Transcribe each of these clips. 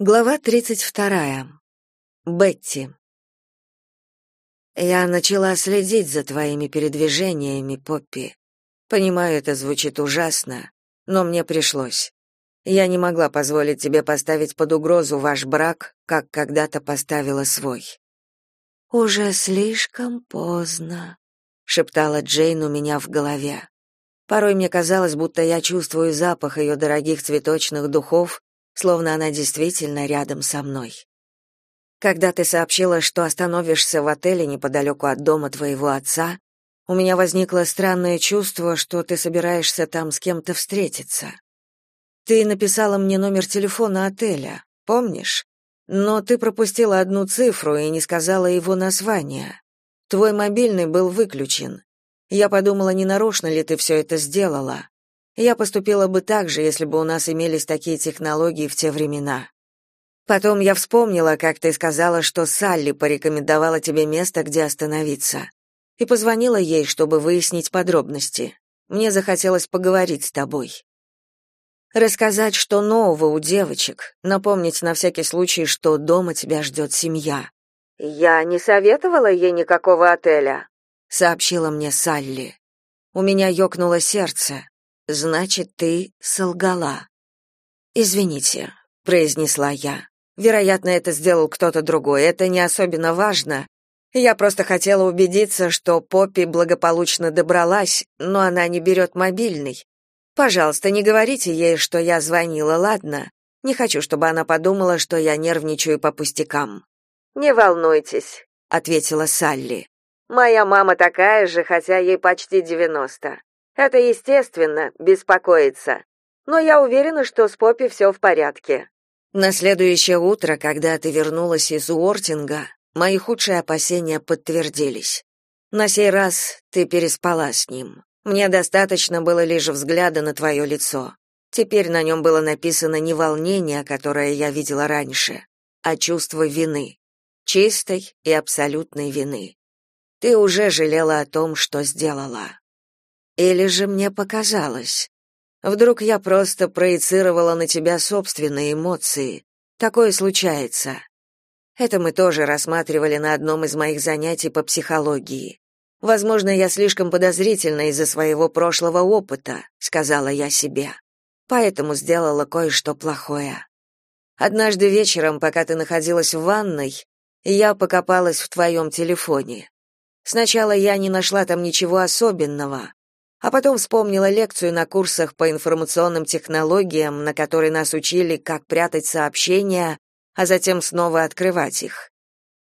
Глава 32. Бетти. Я начала следить за твоими передвижениями, Поппи. Понимаю, это звучит ужасно, но мне пришлось. Я не могла позволить тебе поставить под угрозу ваш брак, как когда-то поставила свой. Уже слишком поздно, шептала Джейн у меня в голове. Порой мне казалось, будто я чувствую запах ее дорогих цветочных духов словно она действительно рядом со мной. Когда ты сообщила, что остановишься в отеле неподалеку от дома твоего отца, у меня возникло странное чувство, что ты собираешься там с кем-то встретиться. Ты написала мне номер телефона отеля, помнишь? Но ты пропустила одну цифру и не сказала его название. Твой мобильный был выключен. Я подумала, не нарочно ли ты все это сделала. Я поступила бы так же, если бы у нас имелись такие технологии в те времена. Потом я вспомнила, как ты сказала, что Салли порекомендовала тебе место, где остановиться, и позвонила ей, чтобы выяснить подробности. Мне захотелось поговорить с тобой. Рассказать, что нового у девочек, напомнить на всякий случай, что дома тебя ждет семья. Я не советовала ей никакого отеля, сообщила мне Салли. У меня ёкнуло сердце. Значит, ты солгала. Извините, произнесла я. Вероятно, это сделал кто-то другой. Это не особенно важно. Я просто хотела убедиться, что Поппи благополучно добралась, но она не берет мобильный. Пожалуйста, не говорите ей, что я звонила, ладно? Не хочу, чтобы она подумала, что я нервничаю по пустякам. Не волнуйтесь, ответила Салли. Моя мама такая же, хотя ей почти девяносто. Это естественно, беспокоиться. Но я уверена, что с Поппи все в порядке. На следующее утро, когда ты вернулась из Уортинга, мои худшие опасения подтвердились. На сей раз ты переспала с ним. Мне достаточно было лишь взгляда на твое лицо. Теперь на нем было написано не волнение, которое я видела раньше, а чувство вины. Чистой и абсолютной вины. Ты уже жалела о том, что сделала. Или же мне показалось? Вдруг я просто проецировала на тебя собственные эмоции. Такое случается. Это мы тоже рассматривали на одном из моих занятий по психологии. Возможно, я слишком подозрительна из-за своего прошлого опыта, сказала я себе. Поэтому сделала кое-что плохое. Однажды вечером, пока ты находилась в ванной, я покопалась в твоем телефоне. Сначала я не нашла там ничего особенного, а потом вспомнила лекцию на курсах по информационным технологиям, на которой нас учили, как прятать сообщения, а затем снова открывать их.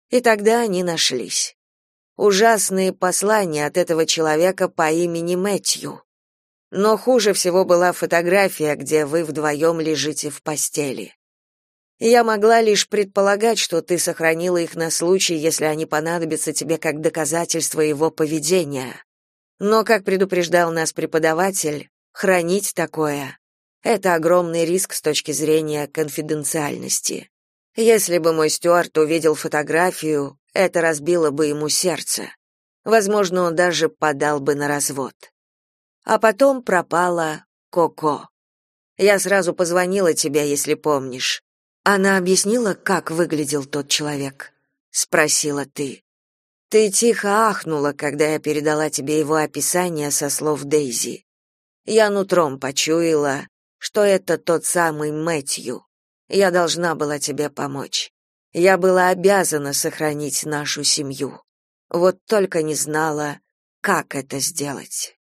И тогда они нашлись. Ужасные послания от этого человека по имени Мэтью. Но хуже всего была фотография, где вы вдвоем лежите в постели. Я могла лишь предполагать, что ты сохранила их на случай, если они понадобятся тебе как доказательство его поведения. Но, как предупреждал нас преподаватель, хранить такое — это огромный риск с точки зрения конфиденциальности. Если бы мой Стюарт увидел фотографию, это разбило бы ему сердце. Возможно, он даже подал бы на развод. А потом пропала Коко. Я сразу позвонила тебе, если помнишь. Она объяснила, как выглядел тот человек, спросила ты. Ты тихо ахнула, когда я передала тебе его описание со слов Дейзи. Я нутром почуяла, что это тот самый Мэтью. Я должна была тебе помочь. Я была обязана сохранить нашу семью. Вот только не знала, как это сделать.